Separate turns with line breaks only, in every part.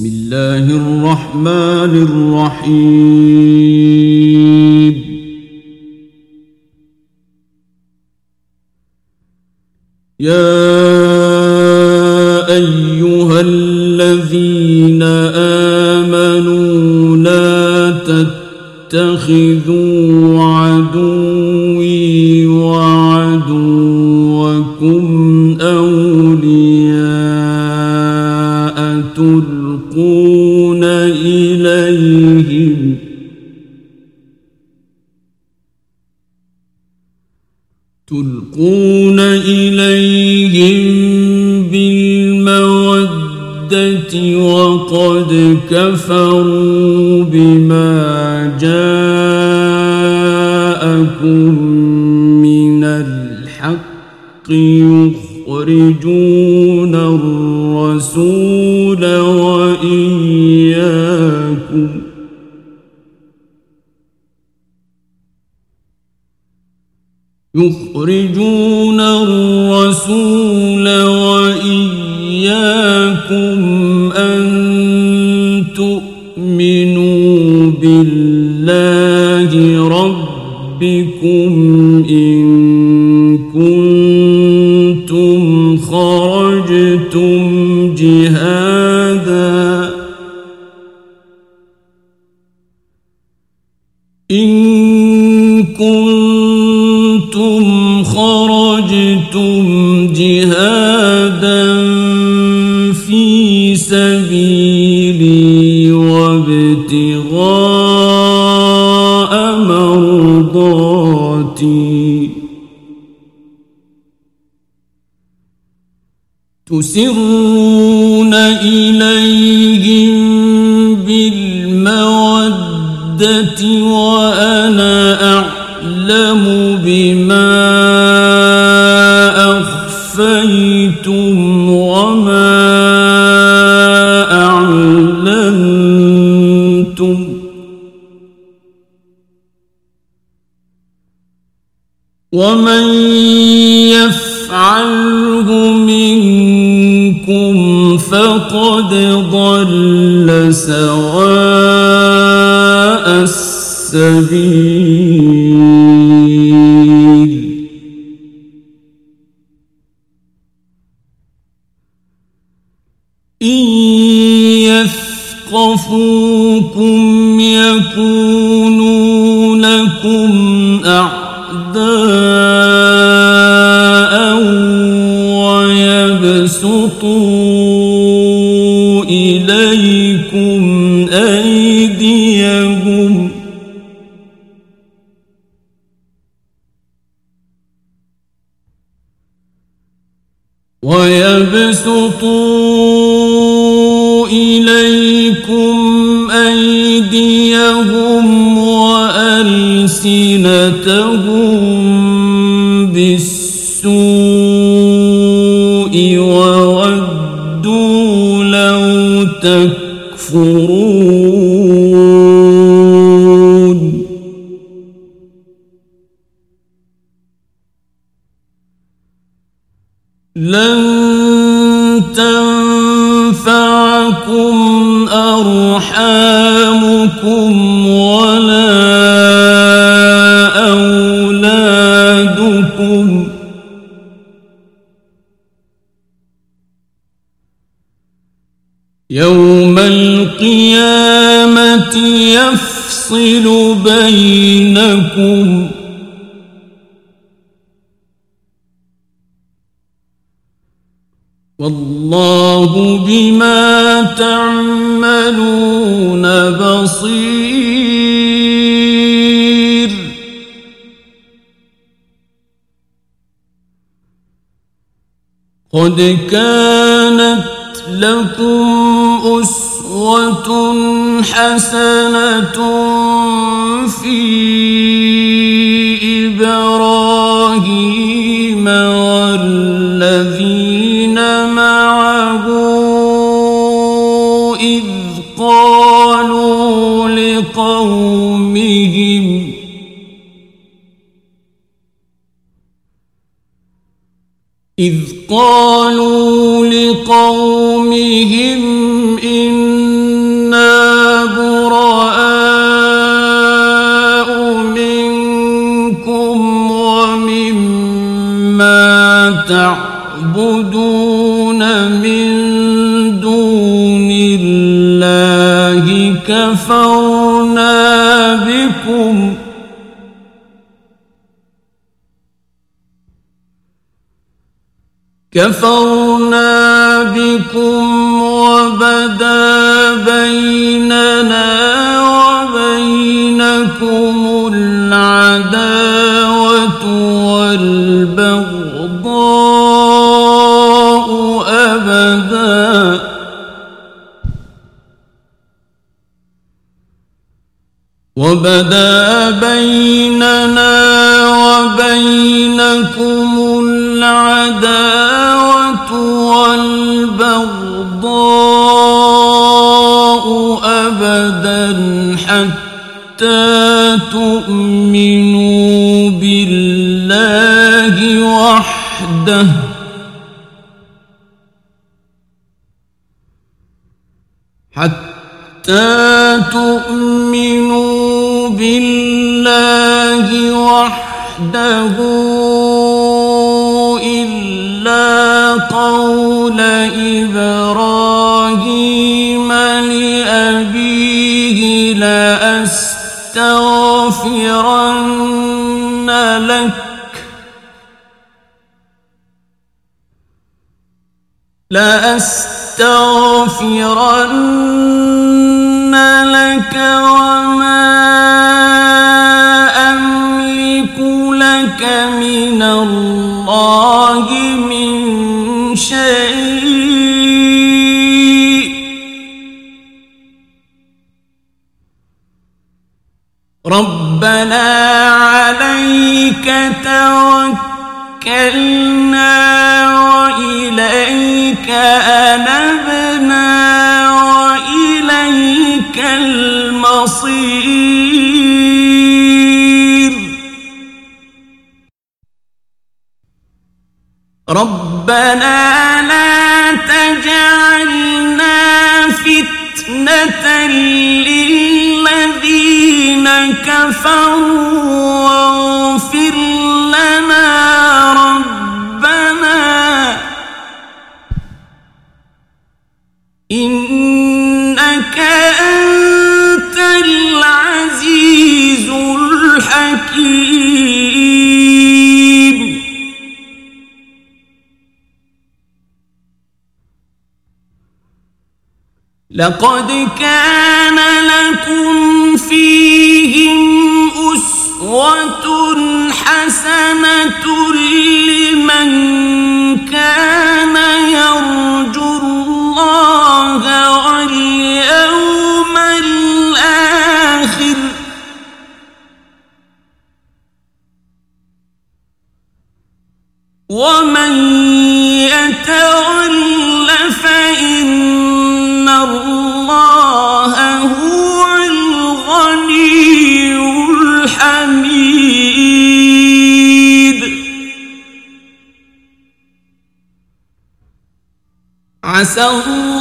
بسم الله الرحمن الرحيم. يا أيها الذين آمنوا لا تتخذوا تلقون إليهم بالمودة وقد كفروا بما جاءكم من الحق يخرجون الرسول يخرجون الرسول وإياكم أن تؤمنوا بالله ربكم سبيلي وابتغاء مرضاتي. تسرون إليهم بالمودة وأنا أعلم. ومن يفعله منكم فقد ضل سواء السبيل ويبسطوا إليكم أيديهم ويبسطوا إليكم أيديهم وألسنتهم تكفرون. لن تنفعكم أرحامكم. يفصل بينكم والله بما تعملون بصير قد كانت لكم أسوة أسوة حسنة في إبراهيم والذين معه إذ قالوا لقومهم إذ قالوا لقومهم كفرنا بكم. كفرنا بكم وبدا بيننا وبينكم العداوة والبغضاء وبدا بيننا وبينكم العداوة والبغضاء أبدا حتى تؤمنوا بالله وحده. حتى تؤمنوا بالله وحده إلا قول إبراهيم لأبيه لأستغفرن لك لأستغفرن لك وما ربنا عليك توكلنا وإليك أنبنا وإليك المصير. ربنا لا تجعلنا فتنة للذين كفروا واغفر لنا ربنا إنك أنت العزيز الحكيم. لقد كان لكم فيهم أسوة حسنة لمن كان عسى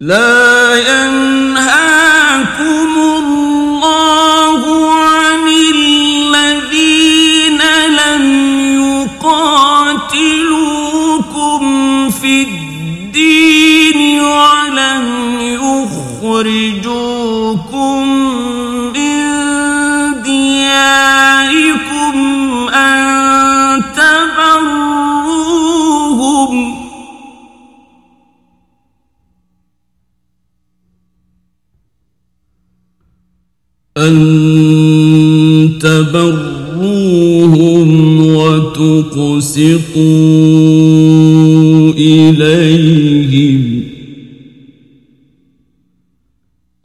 لا وأن وتقسطوا إليهم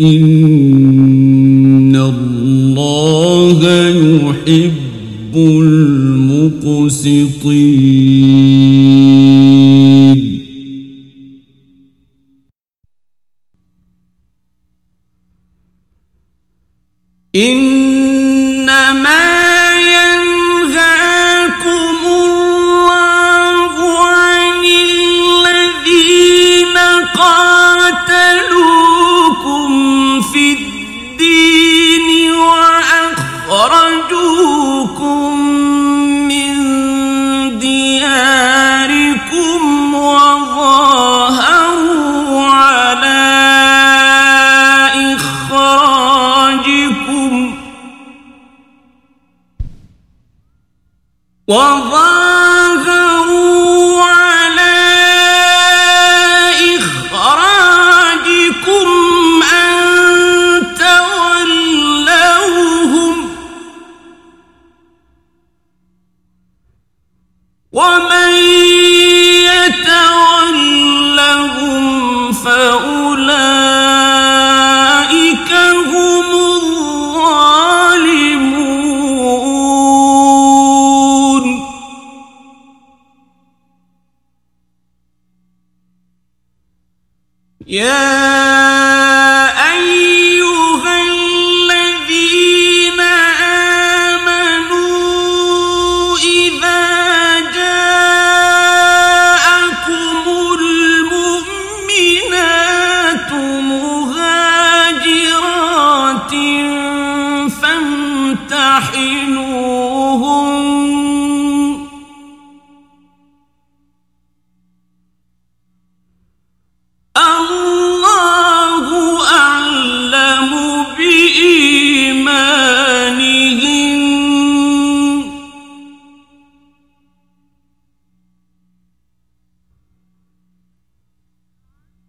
إن الله يحب المقسطين وظاهروا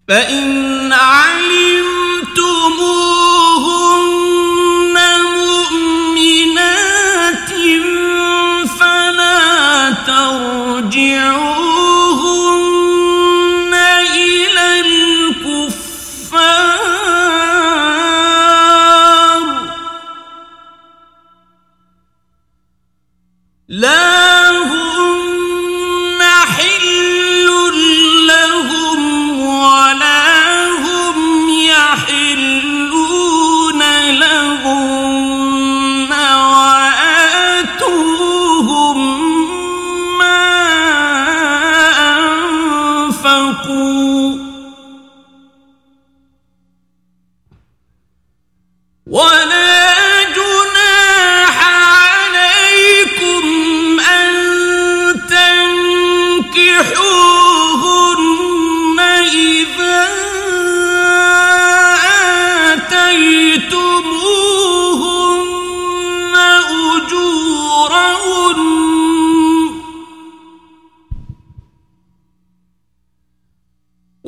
فَإِنْ علمتموهن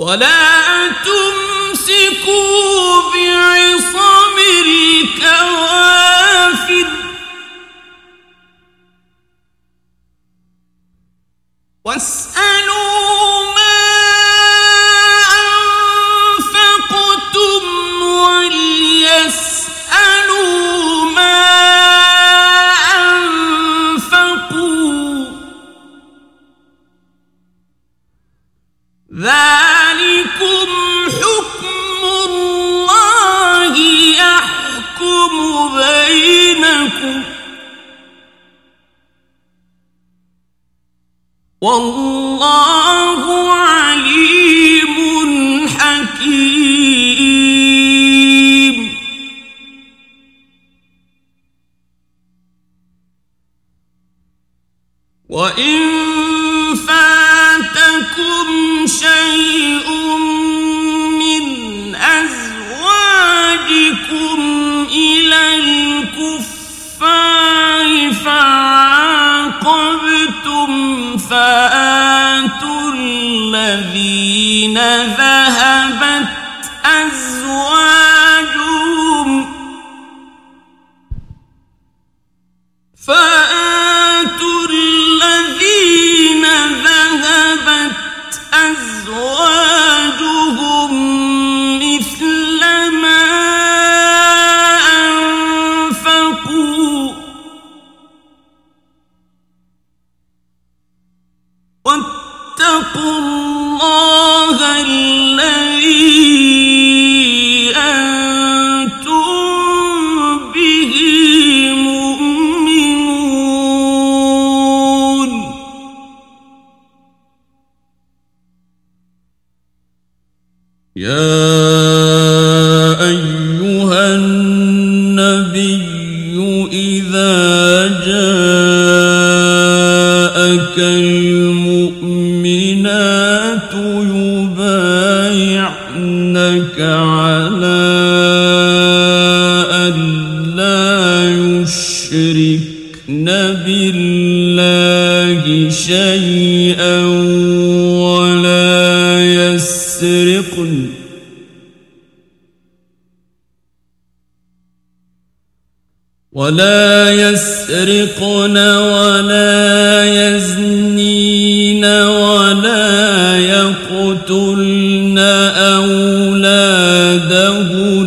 ولا والله المؤمنات يبايعنك على أن لا يشركن بالله شيئا ولا يسرقن. ولا يسرقن ولا أولادهن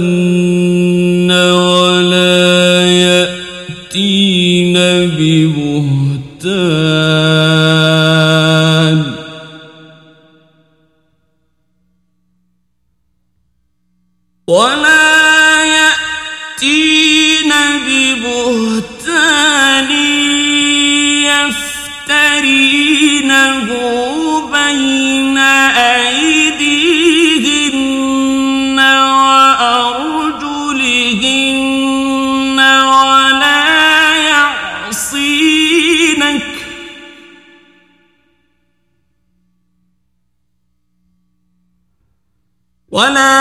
ولا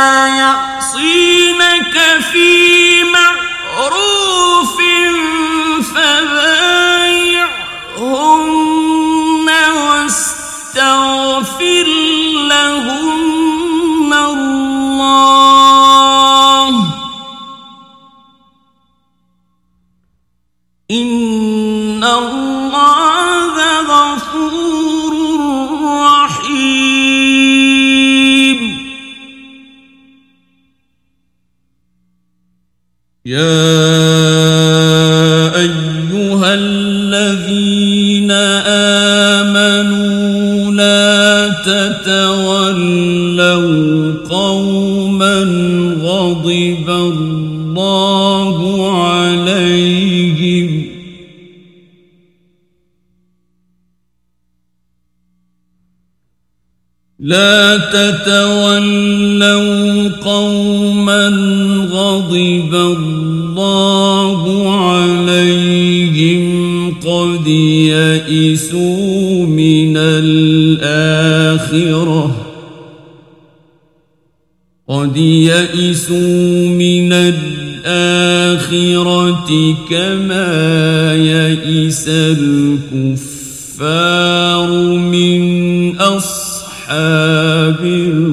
يا لا تتولوا قوما غضب الله عليهم قد يئسوا من الآخرة. قد يئسوا من الآخرة كما يئس الكفار من أصحاب القبور